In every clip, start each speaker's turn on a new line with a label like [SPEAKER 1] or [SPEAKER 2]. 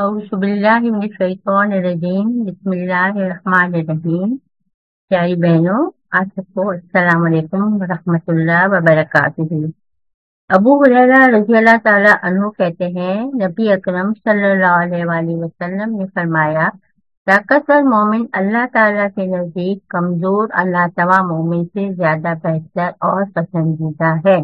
[SPEAKER 1] اعوذ باللہ من الشیطان الرجیم بسم اللہ الرحمن الرحیم پیاری بہنوں آپ سب کو السلام علیکم ورحمۃ اللہ وبرکاتہ۔ ابو حریرہ رضی اللہ تعالیٰ عنہ کہتے ہیں، نبی اکرم صلی اللہ علیہ وآلہ وسلم نے فرمایا، طاقتور مومن اللہ تعالیٰ کے نزدیک کمزور، اللہ توا مومن سے زیادہ بہتر اور پسندیدہ ہے۔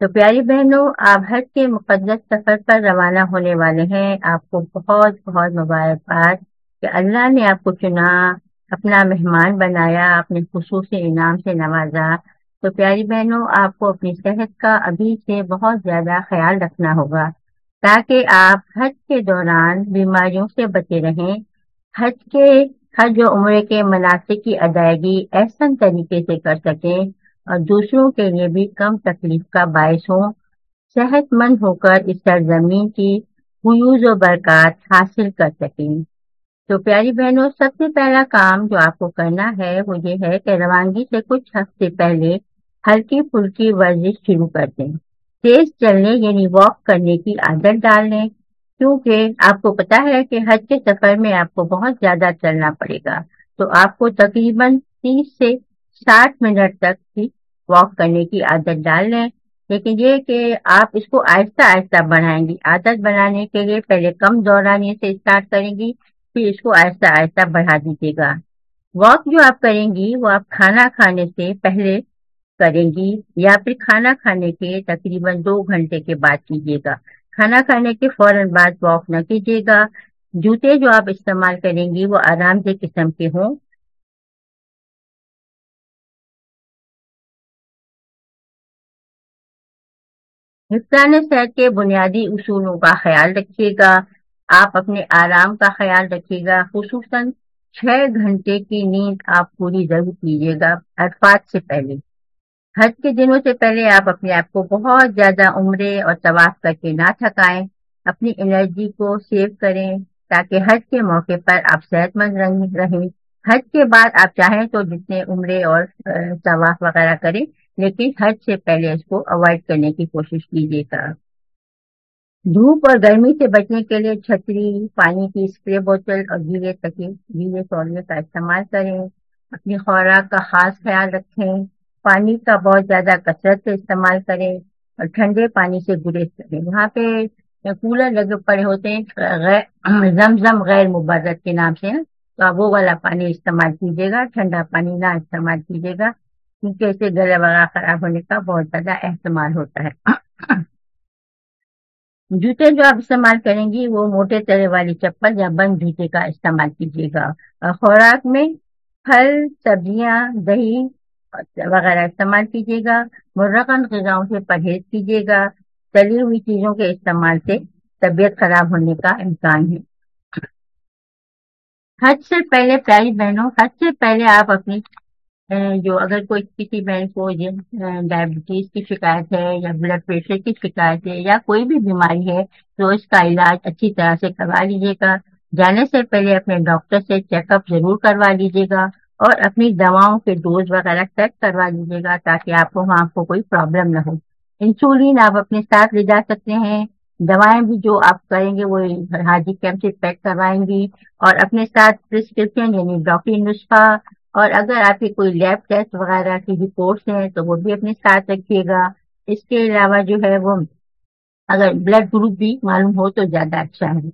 [SPEAKER 1] تو پیاری بہنوں، آپ حج کے مقدس سفر پر روانہ ہونے والے ہیں۔ آپ کو بہت بہت مبارکباد کہ اللہ نے آپ کو چنا، اپنا مہمان بنایا اپنے خصوصی انعام سے نوازا۔ تو پیاری بہنوں، آپ کو اپنی صحت کا ابھی سے بہت زیادہ خیال رکھنا ہوگا تاکہ آپ حج کے دوران بیماریوں سے بچے رہیں۔ حج کے حج و عمرے کے مناسب کی ادائیگی احسن طریقے سے کر سکیں۔ اور دوسروں کے لیے بھی کم تکلیف کا باعث ہوں صحت مند ہو کر اس سرزمین کی حیوز و برکات حاصل کر سکیں۔ تو پیاری بہنوں، سب سے پہلا کام جو آپ کو کرنا ہے وہ یہ ہے کہ روانگی سے کچھ ہفتے پہلے ہلکی پھلکی ورزش شروع کر دیں۔ تیز چلنے یعنی واک کرنے کی عادت ڈال لیں۔ کیونکہ آپ کو پتا ہے کہ حج کے سفر میں آپ کو بہت زیادہ چلنا پڑے گا۔ تو آپ کو تقریباً تیس سے ساٹھ منٹ تک بھی واک کرنے کی عادت ڈال لیں۔ لیکن یہ کہ آپ اس کو آہستہ آہستہ بڑھائیں گی۔ عادت بنانے کے لیے پہلے کم دورانی سے اسٹارٹ کریں گی، پھر اس کو آہستہ آہستہ بڑھا دیجیے گا۔ واک جو آپ کریں گی، وہ آپ کھانا کھانے سے پہلے کریں گی یا پھر کھانا کھانے کے تقریباً دو گھنٹے کے بعد کیجیے گا۔ کھانا کھانے کے فوراً بعد واک نہ کیجیے گا۔ جوتے جو آپ استعمال کریں گی وہ آرام دہ قسم کے ہوں۔ حفظان صحت کے بنیادی اصولوں کا خیال رکھیے گا۔ آپ اپنے آرام کا خیال رکھیے گا۔ خصوصاً چھ گھنٹے کی نیند آپ پوری ضرور کیجیے گا عرفات سے پہلے۔ حج کے دنوں سے پہلے آپ اپنے آپ کو بہت زیادہ عمرے اور طواف کر کے نہ تھکائیں۔ اپنی انرجی کو سیو کریں تاکہ حج کے موقع پر آپ صحت مند رہیں۔ حج کے بعد آپ چاہیں تو جتنے عمرے اور طواف وغیرہ کریں لیکن حج سے پہلے اس کو اوائڈ کرنے کی کوشش کیجیے گا دھوپ اور گرمی سے بچنے کے لیے چھتری، پانی کی اسپرے بوتل اور گیلے تکے گیلے سولے کا استعمال کریں۔ اپنی خوراک کا خاص خیال رکھیں۔ پانی کا بہت زیادہ کثرت سے استعمال کریں اور ٹھنڈے پانی سے گریز کریں۔ وہاں پہ کولر لگے پڑے ہوتے ہیں زم زم غیر مبادت کے نام سے۔ تو آپ وہ والا پانی استعمال کیجیے گا، ٹھنڈا پانی نہ استعمال کیجیے گا۔ کیونکہ اسے گلا وغیرہ خراب ہونے کا بہت زیادہ احتمال ہوتا ہے۔ جوتے جو آپ استعمال کریں گی وہ موٹے ترے والی چپل یا بند جوتے کا استعمال کیجیے گا۔ اور خوراک میں پھل، سبزیاں، دہی وغیرہ استعمال کیجیے گا۔ مرغن غذاؤں سے پرہیز کیجیے گا۔ تلی ہوئی چیزوں کے استعمال سے طبیعت خراب ہونے کا امکان ہے۔ حج سے پہلے پیاری بہنوں، حج سے پہلے آپ اپنی جو اگر کوئی کسی بہن کو ڈائبٹیز کی شکایت ہے یا بلڈ پریشر کی شکایت ہے یا کوئی بھی بیماری ہے، تو اس کا علاج اچھی طرح سے کروا لیجیے گا۔ جانے سے پہلے اپنے ڈاکٹر سے چیک اپ ضرور کروا لیجیے گا اور اپنی دواؤں کے ڈوز وغیرہ چیک کروا لیجیے گا تاکہ آپ کو وہاں کو کوئی پرابلم نہ ہو۔ انسولین آپ اپنے ساتھ لے جا سکتے ہیں۔ دوائیں بھی جو آپ کریں گے وہ حاجی کیمپ سے پیک کروائیں گی اور اپنے ساتھ پرسکرپشن یعنی ڈاکٹری نسخہ اور اگر آپ کی کوئی لیب ٹیسٹ وغیرہ کی رپورٹس ہیں تو وہ بھی اپنے ساتھ رکھیے گا۔ اس کے علاوہ جو ہے وہ اگر بلڈ گروپ بھی معلوم ہو تو زیادہ اچھا ہے۔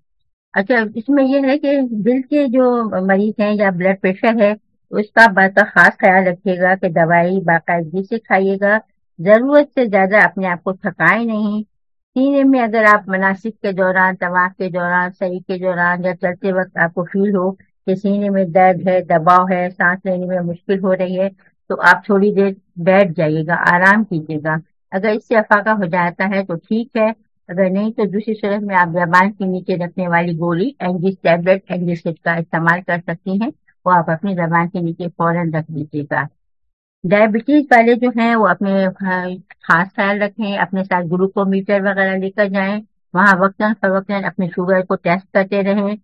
[SPEAKER 1] اچھا اس میں یہ ہے کہ دل کے جو مریض ہیں یا بلڈ پریشر ہے، اس کا بات کا خاص خیال رکھیے گا کہ دوائی باقاعدگی سے کھائیے گا۔ ضرورت سے زیادہ اپنے آپ کو تھکائے نہیں۔ سینے میں اگر آپ مناسب کے دوران، طواف کے دوران صحیح کے دوران یا چلتے وقت آپ کو فیل ہو کہ سینے میں درد ہے، دباؤ ہے، سانس لینے میں مشکل ہو رہی ہے، تو آپ تھوڑی دیر بیٹھ جائیے گا، آرام کیجیے گا۔ اگر اس سے افاقہ ہو جاتا ہے تو ٹھیک ہے، اگر نہیں تو دوسری صورت میں آپ زبان کے نیچے رکھنے والی گولی اینجیس ٹیبلٹ اینجیسٹ کا استعمال کر سکتی ہیں۔ وہ آپ اپنی زبان کے نیچے فوراً رکھ دیجیے گا۔ ڈائبٹیز والے جو ہیں وہ اپنے خاص خیال رکھیں، اپنے ساتھ گلوکو میٹر وغیرہ لے کر جائیں۔ وہاں وقتاً فوقتاً اپنے شوگر کو ٹیسٹ کرتے رہیں۔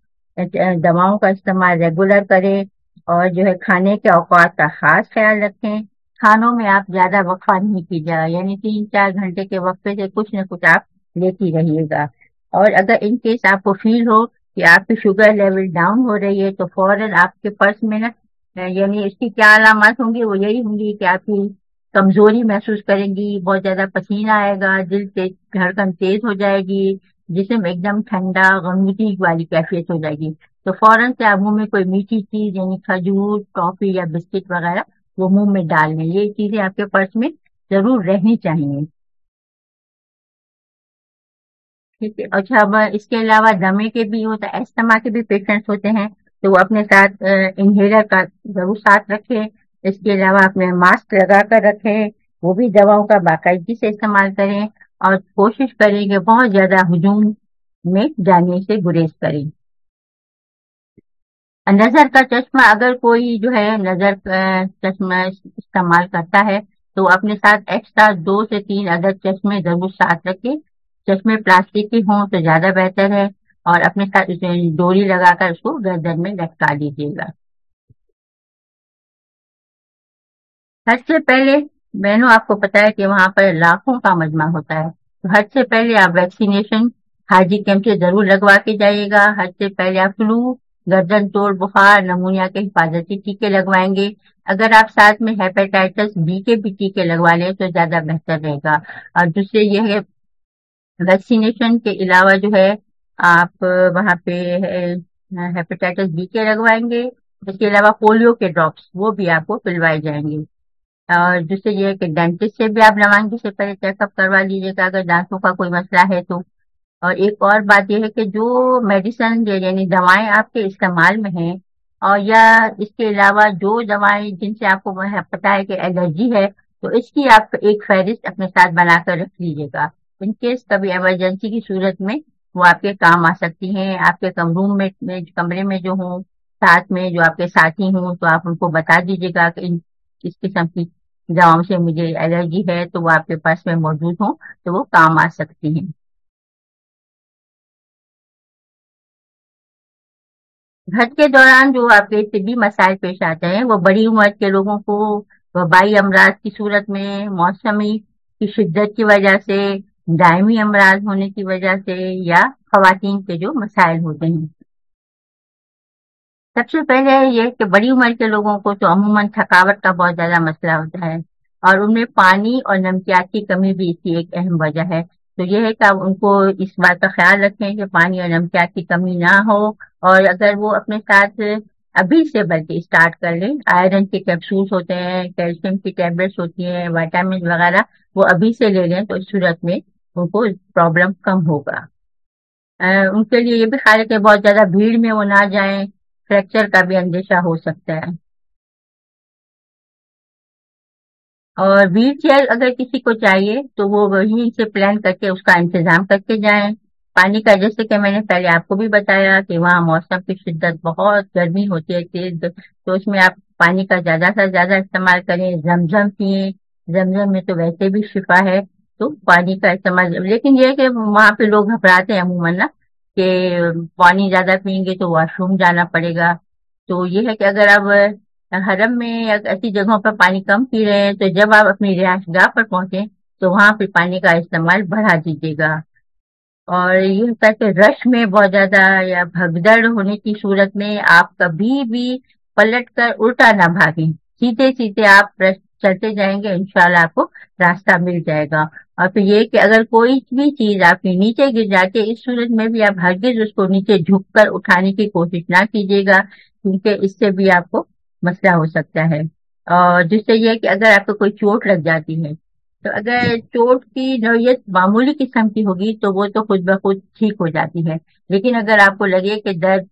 [SPEAKER 1] دواؤں کا استعمال ریگولر کریں اور جو ہے کھانے کے اوقات کا خاص خیال رکھیں۔ کھانوں میں آپ زیادہ وقفہ نہیں کیجیے یعنی تین چار گھنٹے کے وقفے سے کچھ نہ کچھ آپ لیتی رہیے گا۔ اور اگر ان کیس آپ کو فیل ہو کہ آپ کی شوگر لیول ڈاؤن ہو رہی ہے تو فوراً آپ کے پرس میں نا یعنی اس کی کیا علامات ہوں گی وہ یہی ہوں گی کہ آپ کی کمزوری محسوس کریں گی، بہت زیادہ پسینہ آئے گا، دل تیز، دھڑکن تیز ہو جائے گی۔ جسم ایک دم ٹھنڈا غمگی والی کیفیت ہو جائے گی۔ تو فوراً سے آپ منہ میں کوئی میٹھی چیز یعنی کھجور، ٹافی یا بسکٹ وغیرہ، وہ منہ میں ڈال لیں یہ چیزیں آپ کے پرس میں ضرور رہنی چاہیے۔ ٹھیک ہے۔ اچھا اس کے علاوہ دمے کے بھی ہوتا ہے استما کے بھی پیشنٹس ہوتے ہیں، تو وہ اپنے ساتھ انہیلر کا ضرور ساتھ رکھے اس کے علاوہ اپنے ماسک لگا کر رکھے وہ بھی دواؤں کا باقاعدگی سے استعمال کریں۔ اور کوشش کریں کہ بہت زیادہ ہجوم میں جانے سے گریز کریں۔ نظر کا چشمہ، اگر کوئی جو ہے نظر چشمہ استعمال کرتا ہے تو اپنے ساتھ ایکسٹرا دو سے تین عدد چشمے ضرور ساتھ رکھے چشمے پلاسٹک کے ہوں تو زیادہ بہتر ہے اور اپنے ساتھ ڈوری لگا کر اس کو گردن میں لٹکا دیجیے گا۔ حج سے پہلے بہنوں آپ کو پتا ہے کہ وہاں پر لاکھوں کا مجمع ہوتا ہے۔ تو حج سے پہلے آپ ویکسینیشن حاجی کیمپ سے ضرور لگوا کے جائیے گا۔ حج سے پہلے آپ فلو گردن توڑ، بخار، نمونیا کے حفاظتی ٹیکے لگوائیں گے۔ اگر آپ ساتھ میں ہیپیٹائٹس بی کے بھی ٹیکے لگوا لیں تو زیادہ بہتر رہے گا۔ اور دوسرے یہ ہے ویکسینیشن کے علاوہ جو ہے، آپ وہاں پہ ہیپیٹائٹس بی کے لگوائیں گے۔ اس کے علاوہ پولیو کے ڈراپس وہ بھی آپ کو پلوائے جائیں گے۔ اور دوسرے یہ کہ ڈینٹسٹ سے بھی آپ لوائیں گے سے پہلے چیک اپ کروا لیجیے گا اگر دانتوں کا کوئی مسئلہ ہے تو۔ اور ایک اور بات یہ ہے کہ جو میڈیسن یعنی دوائیں آپ کے استعمال میں ہیں اور یا اس کے علاوہ جو دوائیں جن سے آپ کو پتا ہے کہ الرجی ہے، تو اس کی آپ ایک فہرست اپنے ساتھ بنا کر رکھ لیجیے گا۔ ان کیس کبھی ایمرجنسی کی صورت میں وہ آپ کے کام آ سکتی ہیں، آپ کے روم میں کمرے میں جو ہوں، ساتھ میں جو آپ کے ساتھی ہوں، تو آپ ان کو بتا دیجیے گا کہ کس قسم کی دواؤں سے مجھے الرجی ہے تو وہ آپ کے پاس میں موجود ہوں تو وہ کام آ سکتی ہیں۔ گھر کے دوران جو آپ کے طبی مسائل پیش آتے ہیں، وہ بڑی عمر کے لوگوں کو وبائی امراض کی صورت میں، موسمی کی شدت کی وجہ سے، دائمی امراض ہونے کی وجہ سے یا خواتین کے جو مسائل ہوتے ہیں۔ سب سے پہلے یہ کہ بڑی عمر کے لوگوں کو تو عموماً تھکاوٹ کا بہت زیادہ مسئلہ ہوتا ہے اور ان میں پانی اور نمکیات کی کمی بھی اس کی ایک اہم وجہ ہے۔ تو یہ ہے کہ آپ ان کو اس بات کا خیال رکھیں کہ پانی اور نمکیات کی کمی نہ ہو اور اگر وہ اپنے ساتھ ابھی سے بلکہ اسٹارٹ کر لیں، آئرن کے کیپسولس ہوتے ہیں، کیلشیم کی ٹیبلٹس ہوتی ہیں وائٹامن وغیرہ وہ ابھی سے لے لیں تو اس صورت میں ان کو پرابلم کم ہوگا۔ ان کے لیے یہ بھی خیال ہے کہ بہت زیادہ بھیڑ میں وہ نہ جائیں۔ فریکچر کا بھی اندیشہ ہو سکتا ہے۔ اور ویل چیئر اگر کسی کو چاہیے تو وہ وہیں سے پلان کر کے اس کا انتظام کر کے جائیں۔ پانی کا جیسے کہ میں نے پہلے آپ کو بھی بتایا کہ وہاں موسم کی شدت بہت گرمی ہوتی ہے، تیز۔ تو اس میں آپ پانی کا زیادہ سے زیادہ استعمال کریں۔ زمزم پیئیں۔ زمزم میں تو ویسے بھی شفا ہے تو پانی کا استعمال۔ لیکن یہ کہ وہاں پہ لوگ گھبراتے ہیں عموماً نا۔ کہ پانی زیادہ پئیں گے تو واش روم جانا پڑے گا۔ تو یہ ہے کہ اگر آپ حرم میں ایسی جگہوں پر پانی کم پی رہے ہیں تو جب آپ اپنی رہائش گاہ پر پہنچے تو وہاں پہ پانی کا استعمال بڑھا دیجیے گا۔ اور یہ ہوتا ہے کہ رش میں بہت زیادہ یا بھگدڑ ہونے کی صورت میں آپ کبھی بھی پلٹ کر الٹا نہ بھاگیں۔ سیدھے سیدھے آپ چلتے جائیں گے انشاءاللہ آپ کو راستہ مل جائے گا۔ اور پھر یہ کہ اگر کوئی بھی چیز آپ کے نیچے گر جاتی ہے اس صورت میں بھی آپ ہرگز اس کو نیچے جھک کر اٹھانے کی کوشش نہ کیجیے گا کیونکہ اس سے بھی آپ کو مسئلہ ہو سکتا ہے۔ اور جس سے یہ کہ اگر آپ کو کوئی چوٹ لگ جاتی ہے تو اگر چوٹ کی نوعیت معمولی قسم کی ہوگی تو وہ تو خود بخود ٹھیک ہو جاتی ہے۔ لیکن اگر آپ کو لگے کہ درد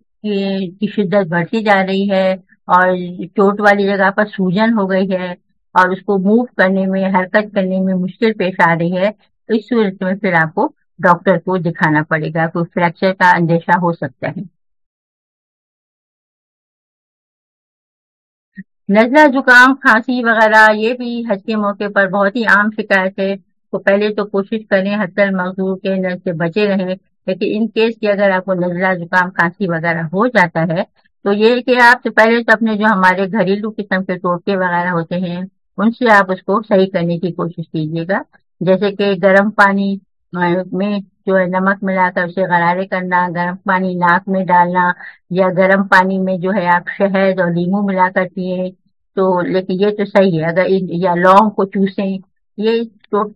[SPEAKER 1] کی شدت بڑھتی جا رہی ہے اور چوٹ والی جگہ پر سوجن ہو گئی ہے اور اس کو موو کرنے میں، حرکت کرنے میں مشکل پیش آ رہی ہے، تو اس صورت میں پھر آپ کو ڈاکٹر کو دکھانا پڑے گا کوئی فریکچر کا اندیشہ ہو سکتا ہے۔ نزلہ زکام، کھانسی وغیرہ، یہ بھی حج کے موقع پر بہت ہی عام شکایت ہے۔ تو پہلے تو کوشش کریں حت المزدور کے نظر سے بچے رہیں، لیکن ان کیس کی اگر آپ کو نزلہ زکام، کھانسی وغیرہ ہو جاتا ہے، تو یہ کہ آپ سے پہلے تو اپنے جو ہمارے گھریلو قسم کے ٹوٹکے وغیرہ ہوتے ہیں ان سے آپ اس کو صحیح کرنے کی کوشش کیجیے گا۔ جیسے کہ گرم پانی میں جو ہے نمک ملا کر اسے غرارے کرنا، گرم پانی ناک میں ڈالنا یا گرم پانی میں جو ہے آپ شہد اور لیمو ملا کر پیئیں تو لیکن یہ تو صحیح ہے۔ اگر یا لونگ کو چوسیں، یہ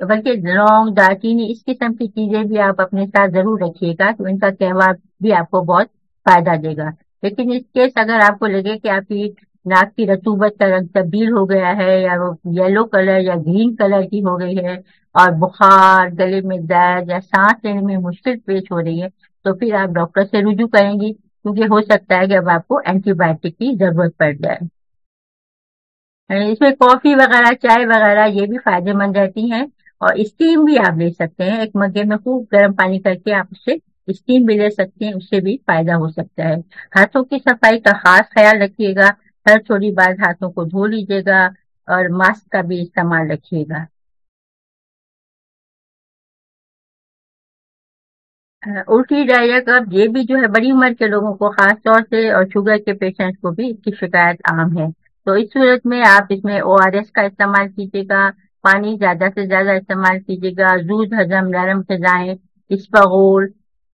[SPEAKER 1] بلکہ لونگ دالچینی اس قسم کی چیزیں بھی آپ اپنے ساتھ ضرور رکھیے گا تو ان کا کہوا بھی آپ کو بہت فائدہ دے گا۔ لیکن اس کیس اگر آپ کو لگے کہ آپ کی ناک کی رتوبت کا رنگ تبدیل ہو گیا ہے، یا وہ یلو کلر یا گرین کلر کی ہو گئی ہے اور بخار، گلے میں درد یا سانس لینے میں مشکل پیش ہو رہی ہے، تو پھر آپ ڈاکٹر سے رجوع کریں گی، کیونکہ ہو سکتا ہے کہ اب آپ کو اینٹی بایوٹک کی ضرورت پڑ جائے۔ یعنی اس میں کافی وغیرہ، چائے وغیرہ یہ بھی فائدے مند رہتی ہیں اور اسٹیم بھی آپ لے سکتے ہیں۔ ایک مگے میں خوب گرم پانی کر کے آپ اس سے اسٹیم بھی لے سکتے ہیں، اس سے بھی فائدہ ہو سکتا ہے۔ ہاتھوں کی صفائی کا خاص خیال رکھیے گا۔ ہر تھوڑی بار ہاتھوں کو دھو لیجیے گا اور ماسک کا بھی استعمال رکھیے گا۔ الٹی ڈائریا کب یہ بھی جو ہے بڑی عمر کے لوگوں کو خاص طور سے اور شوگر کے پیشنٹ کو بھی اس کی شکایت عام ہے۔ تو اس صورت میں آپ اس میں او آر ایس کا استعمال کیجیے گا، پانی زیادہ سے زیادہ استعمال کیجیے گا، زود ہضم نرم فضائیں اسپغول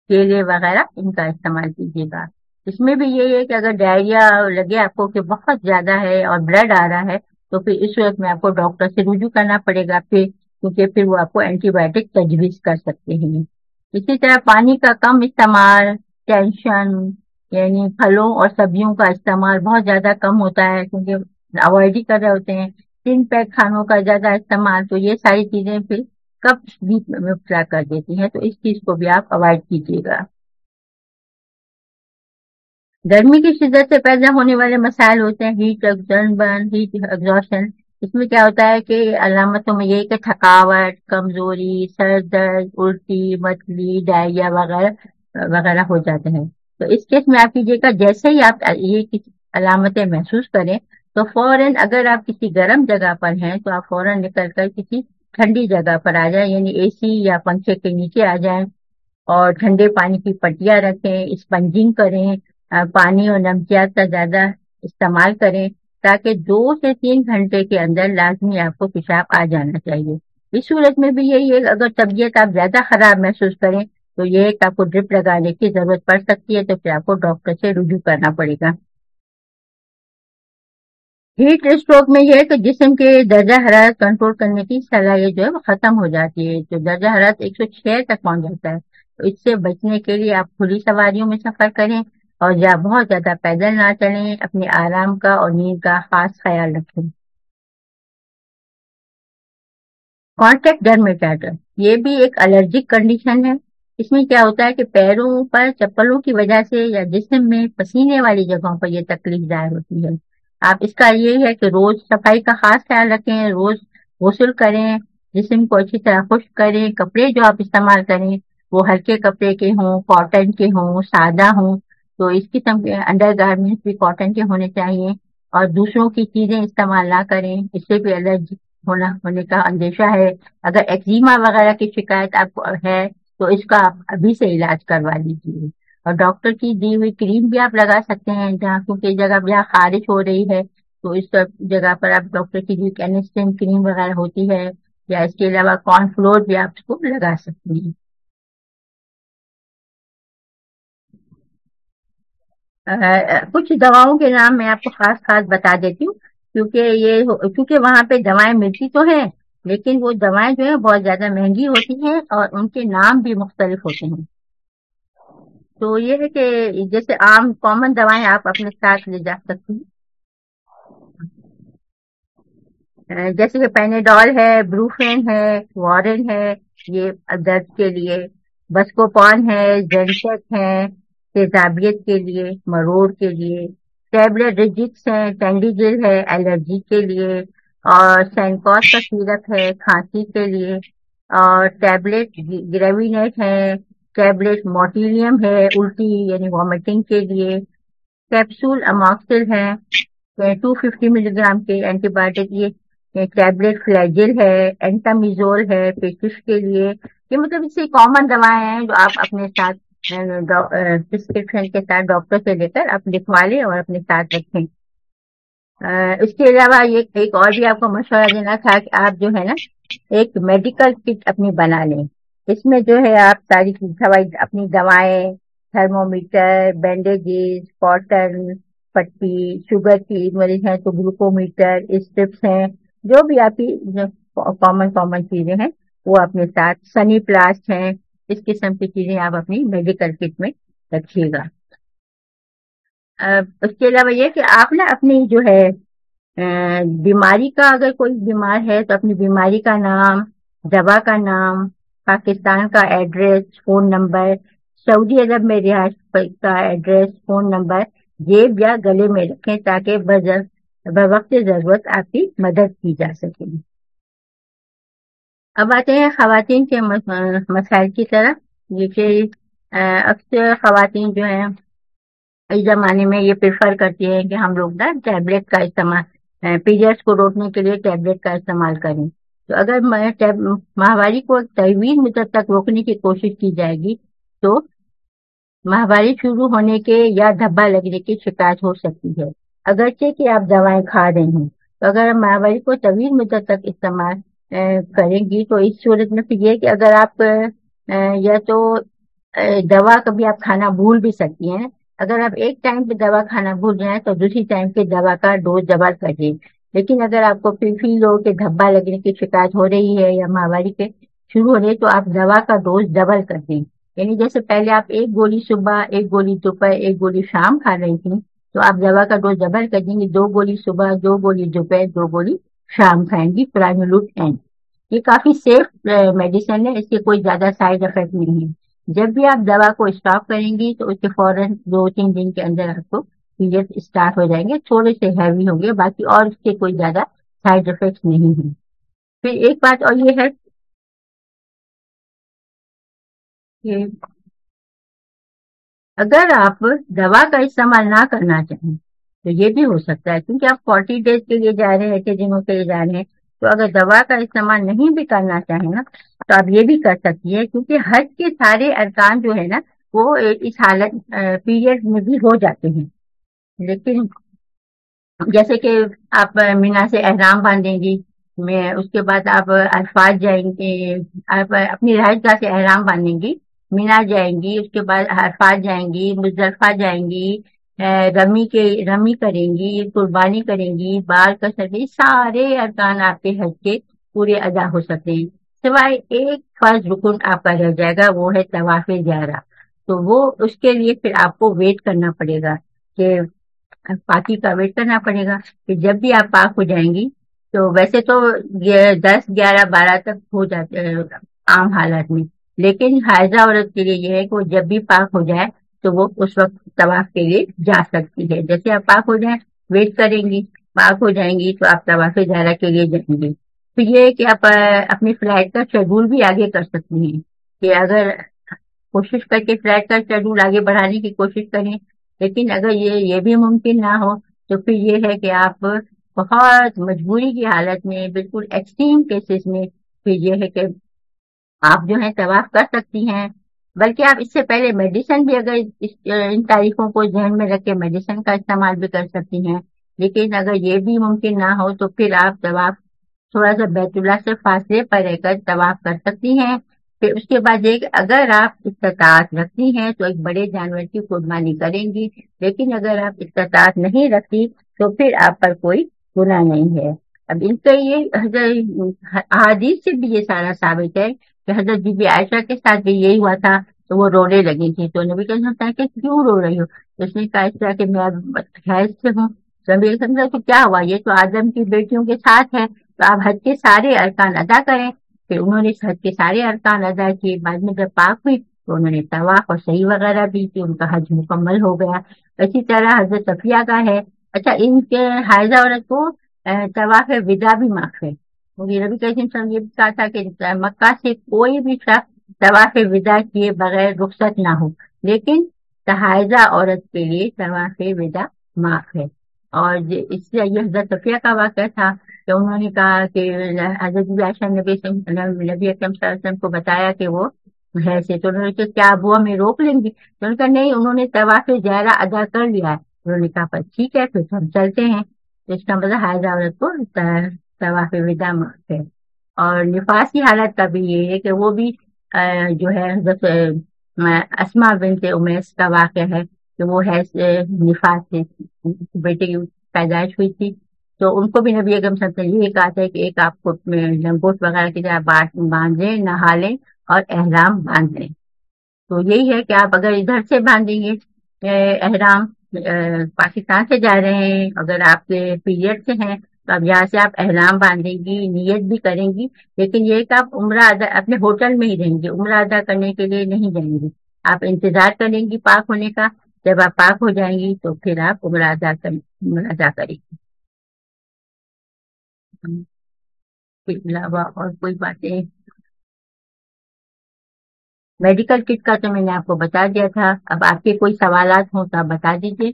[SPEAKER 1] کیلے وغیرہ ان کا استعمال کیجیے گا۔ اس میں بھی یہی ہے کہ اگر ڈائریا لگے آپ کو کہ بہت زیادہ ہے اور بلڈ آ رہا ہے، تو پھر اس صورت میں آپ کو ڈاکٹر سے رجوع کرنا پڑے گا، پھر کیونکہ پھر وہ آپ کو اینٹی بایوٹک تجویز کر سکتے ہیں۔ اسی طرح پانی کا کم استعمال ٹینشن یعنی پھلوں اور سبزیوں کا استعمال بہت زیادہ کم ہوتا ہے کیونکہ اوائڈ ہی کر رہے ہوتے ہیں۔ تین پیک کھانوں کا زیادہ استعمال، تو یہ ساری چیزیں پھر کب بھی مبتلا کر دیتی ہیں، تو اس چیز کو بھی آپ اوائڈ کیجیے گا۔ گرمی کی شدت سے پیدا ہونے والے مسائل ہوتے ہیں ہیٹ برن ہیٹ ایگزاشن اس میں کیا ہوتا ہے کہ علامتوں میں یہ کہ تھکاوٹ، کمزوری، سر درد، الٹی متلی ڈائریا وغیرہ وغیرہ ہو جاتے ہیں۔ تو اس کیس میں آپ کیجیے گا، جیسے ہی آپ یہ علامتیں محسوس کریں، تو فوراً اگر آپ کسی گرم جگہ پر ہیں، تو آپ فوراً نکل کر کسی ٹھنڈی جگہ پر آ جائیں یعنی اے سی یا پنکھے کے نیچے آ جائیں اور ٹھنڈے پانی کی پٹیاں رکھیں، اسپنجنگ کریں پانی اور نمکیات کا زیادہ استعمال کریں تاکہ دو سے تین گھنٹے کے اندر لازمی آپ کو پیشاب آ جانا چاہیے۔ اس صورت میں بھی یہی ہے، اگر طبیعت آپ زیادہ خراب محسوس کریں تو یہ ایک آپ کو ڈرپ لگانے کی ضرورت پڑ سکتی ہے، تو پھر آپ کو ڈاکٹر سے رجوع کرنا پڑے گا۔ ہیٹ اسٹروک میں یہ ہے کہ جسم کے درجہ حرارت کنٹرول کرنے کی صلاحیت جو ہے وہ ختم ہو جاتی ہے تو درجہ حرارت ایک سو چھ تک پہنچ جاتا ہے۔ تو اس سے بچنے کے لیے آپ کھلی سواریوں میں سفر کریں۔ اور یا بہت زیادہ پیدل نہ چلیں، اپنے آرام کا اور نیند کا خاص خیال رکھیں۔ کانٹیکٹ ڈرمیٹائٹر یہ بھی ایک الرجک کنڈیشن ہے۔ اس میں کیا ہوتا ہے کہ پیروں پر چپلوں کی وجہ سے یا جسم میں پسینے والی جگہوں پر یہ تکلیف ظاہر ہوتی ہے۔ آپ اس کا یہ ہے کہ روز صفائی کا خاص خیال رکھیں، روز غسل کریں، جسم کو اچھی طرح خشک کریں، کپڑے جو آپ استعمال کریں، وہ ہلکے کپڑے کے ہوں کاٹن کے ہوں، سادہ ہوں۔ تو اس قسم کے انڈر گارمنٹ بھی کاٹن کے ہونے چاہیے اور دوسروں کی چیزیں استعمال نہ کریں، اس سے بھی الرجی ہونا، ہونے کا اندیشہ ہے۔ اگر ایکزیما وغیرہ کی شکایت آپ کو ہے، تو اس کا آپ ابھی سے علاج کروا لیجیے اور ڈاکٹر کی دی ہوئی کریم بھی آپ لگا سکتے ہیں جہاں کیونکہ جگہ جہاں خارش ہو رہی ہے، تو اس جگہ پر آپ ڈاکٹر کی دی کینسٹین کریم وغیرہ ہوتی ہے یا اس کے علاوہ کارن فلور بھی آپ اس کو لگا سکتے ہیں۔ کچھ دواؤں کے نام میں آپ کو خاص خاص بتا دیتی ہوں، کیونکہ یہ کیونکہ وہاں پہ دوائیں ملتی تو ہیں، لیکن وہ دوائیں جو ہیں بہت زیادہ مہنگی ہوتی ہیں اور ان کے نام بھی مختلف ہوتے ہیں۔ تو یہ ہے کہ جیسے عام کامن دوائیں آپ اپنے ساتھ لے جا سکتے ہیں۔ جیسے کہ پینیڈول ہے بروفین ہے وارن ہے، یہ درد کے لیے بسکوپون ہے زینشک ہے۔ تیزابیت کے لیے مروڑ کے لیے۔ ٹیبلٹ ریجکس ہے ٹینڈیجل ہے الرجی کے لیے۔ اور سینکوس کا سیرپ ہے، کھانسی کے لیے۔ اور ٹیبلٹ گریوینیٹ ہے ٹیبلٹ موٹیلیم ہے، الٹی یعنی وامٹنگ کے لیے۔ کیپسول اماکسل ہے ٹو ففٹی ملی گرام کے اینٹی بایوٹک یہ ٹیبلٹ فلیجل ہے اینٹامیزول ہے پیشش کے لیے۔ یہ مطلب اس سے کامن دوائیں ہیں جو آپ اپنے ساتھ پرسکرپشن کے ساتھ ڈاکٹر سے لے کر آپ لکھوا لیں اور اپنے ساتھ رکھیں اس کے علاوہ یہ ایک اور بھی آپ کو مشورہ دینا تھا کہ آپ جو ہے نا ایک میڈیکل کٹ اپنی بنا لیں اس میں جو ہے آپ ساری اپنی دوائیں تھرمومیٹر بینڈیجز کاٹن پٹی شوگر کی مریض ہیں تو گلوکومیٹر اسٹرپس ہیں جو بھی آپ کی کامن کامن چیزیں ہیں وہ اپنے ساتھ سنی پلاسٹ ہیں اس قسم کی چیزیں آپ اپنی میڈیکل کٹ میں رکھیے گا۔ اس کے علاوہ یہ کہ آپ نا اپنی جو ہے بیماری کا اگر کوئی بیمار ہے تو اپنی بیماری کا نام، دوا کا نام، پاکستان کا address phone number Saudi Arab میں رہائش کا ایڈریس فون نمبر جیب یا گلے میں رکھیں تاکہ بوقت ضرورت آپ کی مدد کی جا سکے۔ اب آتے ہیں خواتین کے مسائل کی طرف یہ اکثر خواتین جو ہیں، اس زمانے میں یہ پریفر کرتی ہیں کہ ہم لوگ نا ٹیبلٹ کا استعمال پیریڈس کو روکنے کے لیے ٹیبلٹ کا استعمال کریں۔ تو اگر ماہواری کو طویل مدت تک روکنے کی کوشش کی جائے گی، تو ماہواری شروع ہونے کے یا دھبا لگنے کی شکایت ہو سکتی ہے۔ اگرچہ کہ آپ دوائیں کھا رہے ہیں تو اگر ماہواری کو طویل مدت تک استعمال کریں گی۔ تو اس صورت میں پھر یہ کہ اگر آپ یا تو دوا کبھی آپ کھانا بھول بھی سکتی ہیں۔ اگر آپ ایک ٹائم پہ دوا کھانا بھول جائیں تو دوسری ٹائم پہ دوا کا ڈوز ڈبل کر دیں لیکن اگر آپ کو پھر فیل ہو کہ دھبا لگنے کی شکایت ہو رہی ہے یا ماہواری کے شروع ہو رہی ہے تو آپ دوا کا ڈوز ڈبل کر دیں۔ یعنی جیسے پہلے آپ ایک گولی صبح، ایک گولی دوپہر، ایک گولی شام کھا رہی تھی تو آپ دوا کا ڈوز ڈبل کر دیں گے۔ دو گولی صبح، دو گولی دوپہر، دو گولی شام کھائیں گی پرانولوٹ این یہ کافی سیف میڈیسن ہے، اس کے کوئی زیادہ سائڈ افیکٹ نہیں ہے۔ جب بھی آپ دوا کو اسٹاپ کریں گی تو اس کے فوراً دو تین دن کے اندر آپ کو پیریڈ اسٹارٹ ہو جائیں گے، تھوڑے سے ہیوی ہوں گے، باقی اور اس کے کوئی زیادہ سائڈ افیکٹ نہیں ہیں پھر ایک بات اور یہ ہے کہ اگر آپ دوا کا استعمال نہ کرنا چاہیں تو یہ بھی ہو سکتا ہے۔ کیونکہ آپ فورٹی ڈیز کے لیے جا رہے ہیں ایسے دنوں کے لیے جا رہے ہیں، تو اگر دوا کا استعمال نہیں بھی کرنا چاہیں نا، تو آپ یہ بھی کر سکتی ہے کیونکہ حج کے سارے ارکان جو ہے نا، وہ اس حالت پیریڈ میں بھی ہو جاتے ہیں۔ لیکن جیسے کہ آپ مینا سے احرام باندھیں گی، میں اس کے بعد آپ الفاظ جائیں گے، آپ اپنی رہائش گاہ سے احرام باندھیں گی، مینا جائیں گی، اس کے بعد الفاظ جائیں گی مزدلفہ جائیں گی رمی کے، رمی کریں گی، قربانی کریں گی، بال کسر سارے ارکان آپ کے حج کے پورے ادا ہو سکتے ہیں۔ سوائے ایک فرض رکن آپ کا رہ جائے گا، وہ ہے طواف زیارہ۔ تو وہ اس کے لیے پھر آپ کو ویٹ کرنا پڑے گا کہ پاکی کا ویٹ کرنا پڑے گا کہ جب بھی آپ پاک ہو جائیں گی۔ تو ویسے تو دس، گیارہ، بارہ تک ہو جاتے، عام حالات میں۔ لیکن حاضہ عورت کے لیے یہ ہے کہ وہ جب بھی پاک ہو جائے تو وہ اس وقت طواف کے لیے جا سکتی ہے۔ جیسے آپ پاک ہو جائیں، ویٹ کریں گی، پاک ہو جائیں گی تو آپ طواف زیارہ کے لیے جائیں گے پھر یہ ہے کہ آپ اپنی فلائٹ کا شیڈول بھی آگے کر سکتی ہیں کہ اگر کوشش کر کے فلائٹ کا شیڈول آگے بڑھانے کی کوشش کریں، لیکن اگر یہ یہ بھی ممکن نہ ہو تو پھر یہ ہے کہ آپ بہت مجبوری کی حالت میں، بالکل ایکسٹریم کیسز میں پھر یہ ہے کہ آپ جو ہے طواف کر سکتی ہیں۔ بلکہ آپ اس سے پہلے میڈیسن بھی اگر ان تاریخوں کو ذہن میں رکھ کے میڈیسن کا استعمال بھی کر سکتی ہیں۔ لیکن اگر یہ بھی ممکن نہ ہو تو پھر آپ طواف تھوڑا سا بیت اللہ سے فاصلے پر رہ کر طواف کر سکتی ہیں۔ پھر اس کے بعد ایک اگر آپ استطاعت رکھتی ہیں تو ایک بڑے جانور کی قربانی کریں گی۔ لیکن اگر آپ استطاعت نہیں رکھتی تو پھر آپ پر کوئی گناہ نہیں ہے۔ اب ان کا یہ حضرت احادیث سے بھی یہ سارا ثابت ہے کہ حضرت بی بی عائشہ کے ساتھ بھی یہی ہوا تھا تو وہ رونے لگی تھی تو نبی کہ کہ کیوں رو رہی ہو؟ اس نے کہا اس طرح کہ میں خیر سے ہوں۔ نبی تو کیا ہوا؟ یہ تو آدم کی بیٹیوں کے ساتھ ہے۔ تو آپ حج کے سارے ارکان ادا کریں۔ پھر انہوں نے حج کے سارے ارکان ادا کیے۔ بعد میں جب پاک ہوئی تو انہوں نے طواف اور صحیح وغیرہ بھی کی۔ ان کا حج مکمل ہو گیا۔ اسی طرح حضرت صفیہ کا ہے۔ اچھا ان کے حائضہ عورت کو طواف ودا بھی معاف ہے۔ ربی کریم یہ بھی کہا تھا کہ مکہ سے کوئی بھی شخص طواف ودا کیے بغیر رخصت نہ ہو۔ لیکن تحائزہ عورت کے لیے طواف ودا معاف ہے۔ اور اس سے یہ حضرت صفیہ کا واقعہ تھا کہ انہوں نے کہا کہ حضرت عائشہ نبی نبی اکرم صلی اللہ علیہ وسلم کو بتایا کہ وہ ہے سے۔ تو انہوں نے کہا کیا ابو ہمیں روک لیں گے؟ تو انہوں نے کہا نہیں، انہوں نے طواف زہرا ادا کر لیا ہے۔ انہوں نے کہا پر ٹھیک ہے، پھر ہم چلتے ہیں۔ تو اس کا مطلب حائضہ عورت کو طواف ودا معاف ہے اور نفاس کی حالت کا بھی یہ ہے کہ وہ بھی جو ہے، حضرت اسما بنت امیس کا واقعہ ہے کہ وہ ہے نفاذ سے بیٹے کی پیدائش ہوئی تھی۔ تو ان کو بھی نبی اگم صاحب نے یہی کہا تھا کہ ایک آپ کو لنگوٹ وغیرہ کی جگہ باندھ لیں نہا لیں اور احرام باندھ لیں۔ تو یہی ہے کہ آپ اگر ادھر سے باندھیں گے احرام پاکستان سے جا رہے ہیں، اگر آپ کے پیریڈ سے ہیں اب یہاں سے آپ احرام باندھیں گی، نیت بھی کریں گی، لیکن یہ کہ آپ عمرہ ادا اپنے ہوٹل میں ہی رہیں گے، عمرہ ادا کرنے کے لیے نہیں جائیں گے۔ آپ انتظار کریں گی پاک ہونے کا، جب آپ پاک ہو جائیں گی تو پھر آپ عمرہ ادا عمرہ ادا کریں گی۔ کے علاوہ اور کوئی باتیں؟ میڈیکل کٹ کا تو میں نے آپ کو بتا دیا تھا۔ اب آپ کے کوئی سوالات ہوں تو آپ بتا دیجیے